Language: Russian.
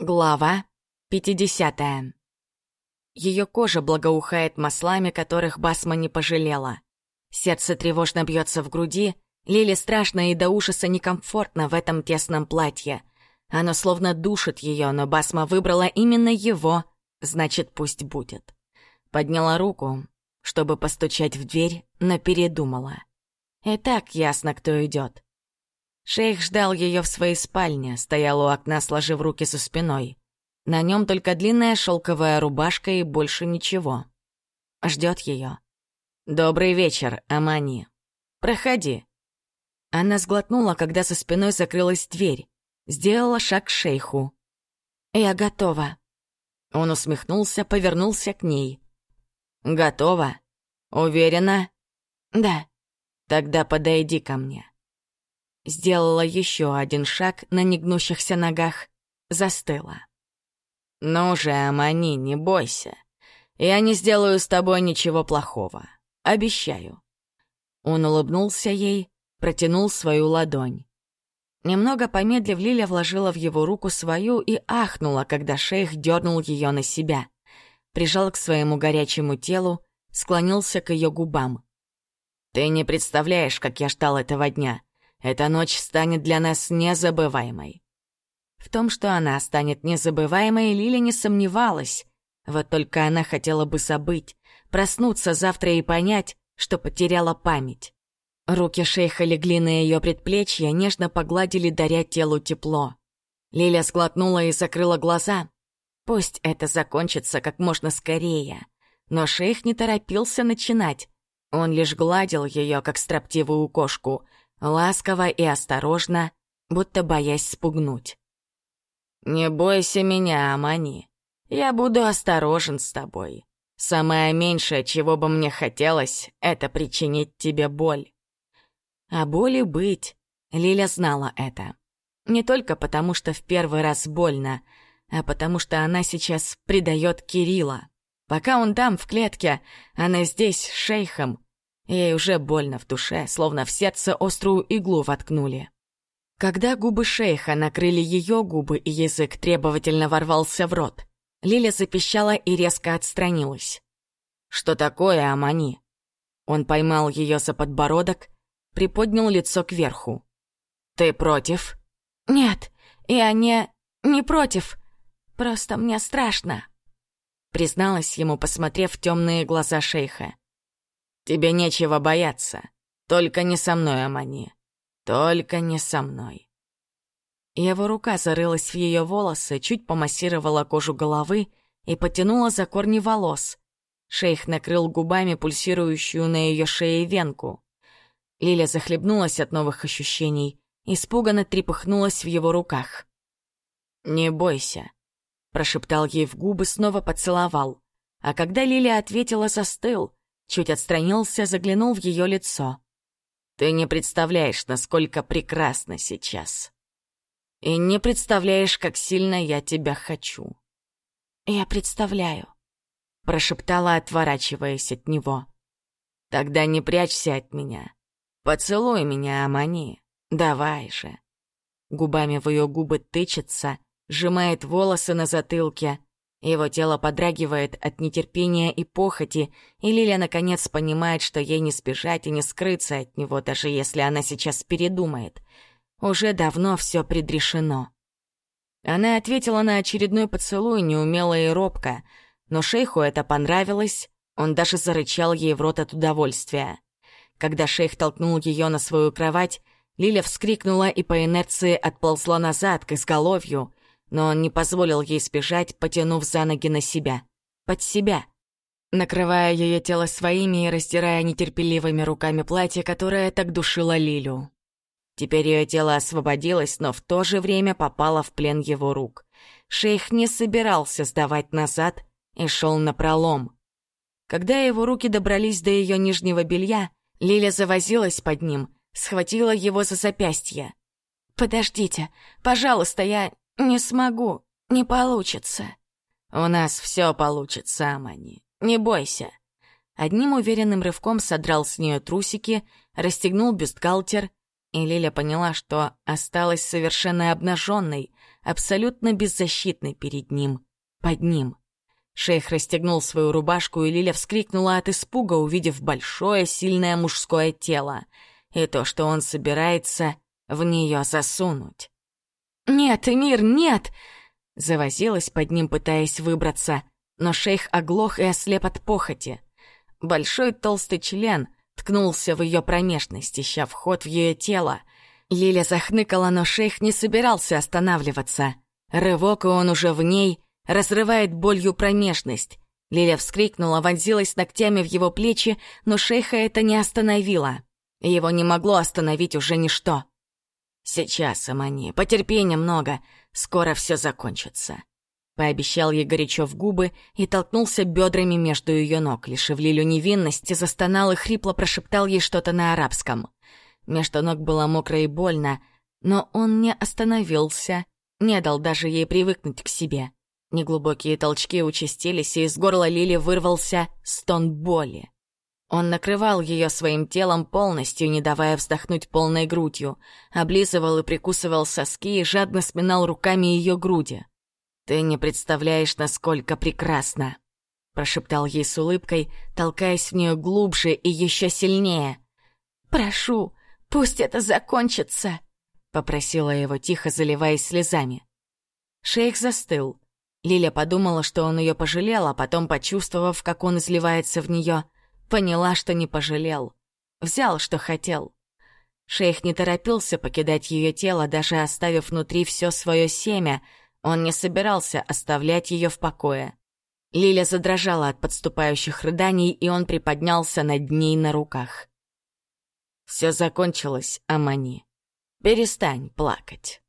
Глава 50. Ее кожа благоухает маслами, которых Басма не пожалела. Сердце тревожно бьется в груди, Лиле страшно и до ужаса некомфортно в этом тесном платье. Оно словно душит ее, но Басма выбрала именно его, значит, пусть будет. Подняла руку, чтобы постучать в дверь, но передумала. И так ясно, кто идет. Шейх ждал ее в своей спальне, стоял у окна, сложив руки за спиной. На нем только длинная шелковая рубашка и больше ничего. Ждет ее. «Добрый вечер, Амани. Проходи». Она сглотнула, когда со спиной закрылась дверь. Сделала шаг к шейху. «Я готова». Он усмехнулся, повернулся к ней. «Готова? Уверена?» «Да». «Тогда подойди ко мне». Сделала еще один шаг на негнущихся ногах, застыла. «Ну же, Амани, не бойся. Я не сделаю с тобой ничего плохого. Обещаю». Он улыбнулся ей, протянул свою ладонь. Немного помедлив, Лиля вложила в его руку свою и ахнула, когда шейх дернул ее на себя. Прижал к своему горячему телу, склонился к ее губам. «Ты не представляешь, как я ждал этого дня. Эта ночь станет для нас незабываемой. В том, что она станет незабываемой, Лиля не сомневалась. Вот только она хотела бы забыть, проснуться завтра и понять, что потеряла память. Руки шейха легли на ее предплечье, нежно погладили, даря телу тепло. Лиля сглотнула и закрыла глаза. Пусть это закончится как можно скорее. Но шейх не торопился начинать. Он лишь гладил ее, как строптивую кошку — ласково и осторожно, будто боясь спугнуть. «Не бойся меня, Амани. Я буду осторожен с тобой. Самое меньшее, чего бы мне хотелось, это причинить тебе боль». А боли быть, Лиля знала это. Не только потому, что в первый раз больно, а потому что она сейчас предает Кирилла. Пока он там, в клетке, она здесь, с шейхом, Ей уже больно в душе, словно в сердце острую иглу воткнули. Когда губы шейха накрыли ее губы и язык требовательно ворвался в рот, Лиля запищала и резко отстранилась. «Что такое, Амани?» Он поймал ее за подбородок, приподнял лицо кверху. «Ты против?» «Нет, я не... не против. Просто мне страшно», призналась ему, посмотрев в темные глаза шейха. Тебе нечего бояться. Только не со мной, Амани. Только не со мной. Его рука зарылась в ее волосы, чуть помассировала кожу головы и потянула за корни волос. Шейх накрыл губами пульсирующую на ее шее венку. Лиля захлебнулась от новых ощущений, испуганно трепыхнулась в его руках. «Не бойся», — прошептал ей в губы, снова поцеловал. А когда Лиля ответила, застыл, Чуть отстранился, заглянул в ее лицо. «Ты не представляешь, насколько прекрасно сейчас. И не представляешь, как сильно я тебя хочу». «Я представляю», — прошептала, отворачиваясь от него. «Тогда не прячься от меня. Поцелуй меня, Амани. Давай же». Губами в ее губы тычется, сжимает волосы на затылке, его тело подрагивает от нетерпения и похоти, и Лиля наконец понимает, что ей не сбежать и не скрыться от него, даже если она сейчас передумает. Уже давно все предрешено. Она ответила на очередной поцелуй неумело и робко, но шейху это понравилось, он даже зарычал ей в рот от удовольствия. Когда шейх толкнул ее на свою кровать, Лиля вскрикнула и по инерции отползла назад к изголовью — но он не позволил ей спешать, потянув за ноги на себя. Под себя. Накрывая ее тело своими и растирая нетерпеливыми руками платье, которое так душило Лилю. Теперь ее тело освободилось, но в то же время попало в плен его рук. Шейх не собирался сдавать назад и шел на пролом. Когда его руки добрались до ее нижнего белья, Лиля завозилась под ним, схватила его за запястье. «Подождите, пожалуйста, я «Не смогу, не получится». «У нас все получится, Амани, не бойся». Одним уверенным рывком содрал с нее трусики, расстегнул бюстгальтер, и Лиля поняла, что осталась совершенно обнаженной, абсолютно беззащитной перед ним, под ним. Шейх расстегнул свою рубашку, и Лиля вскрикнула от испуга, увидев большое, сильное мужское тело. И то, что он собирается в нее засунуть. «Нет, Эмир, нет!» Завозилась под ним, пытаясь выбраться, но шейх оглох и ослеп от похоти. Большой толстый член ткнулся в ее промежность, ища вход в ее тело. Лиля захныкала, но шейх не собирался останавливаться. Рывок, и он уже в ней, разрывает болью промежность. Лиля вскрикнула, вонзилась ногтями в его плечи, но шейха это не остановило. Его не могло остановить уже ничто. «Сейчас, Амани, потерпи немного, скоро все закончится», — пообещал ей горячо в губы и толкнулся бедрами между ее ног, лишив Лилю невинности, застонал и хрипло прошептал ей что-то на арабском. Между ног было мокро и больно, но он не остановился, не дал даже ей привыкнуть к себе. Неглубокие толчки участились, и из горла Лили вырвался стон боли. Он накрывал ее своим телом полностью, не давая вздохнуть полной грудью, облизывал и прикусывал соски и жадно сминал руками ее груди. «Ты не представляешь, насколько прекрасно!» прошептал ей с улыбкой, толкаясь в нее глубже и еще сильнее. «Прошу, пусть это закончится!» попросила его тихо, заливаясь слезами. Шейх застыл. Лиля подумала, что он ее пожалел, а потом, почувствовав, как он изливается в нее, Поняла, что не пожалел. Взял, что хотел. Шейх не торопился покидать ее тело, даже оставив внутри все свое семя. Он не собирался оставлять ее в покое. Лиля задрожала от подступающих рыданий, и он приподнялся над ней на руках. «Все закончилось, Амани. Перестань плакать».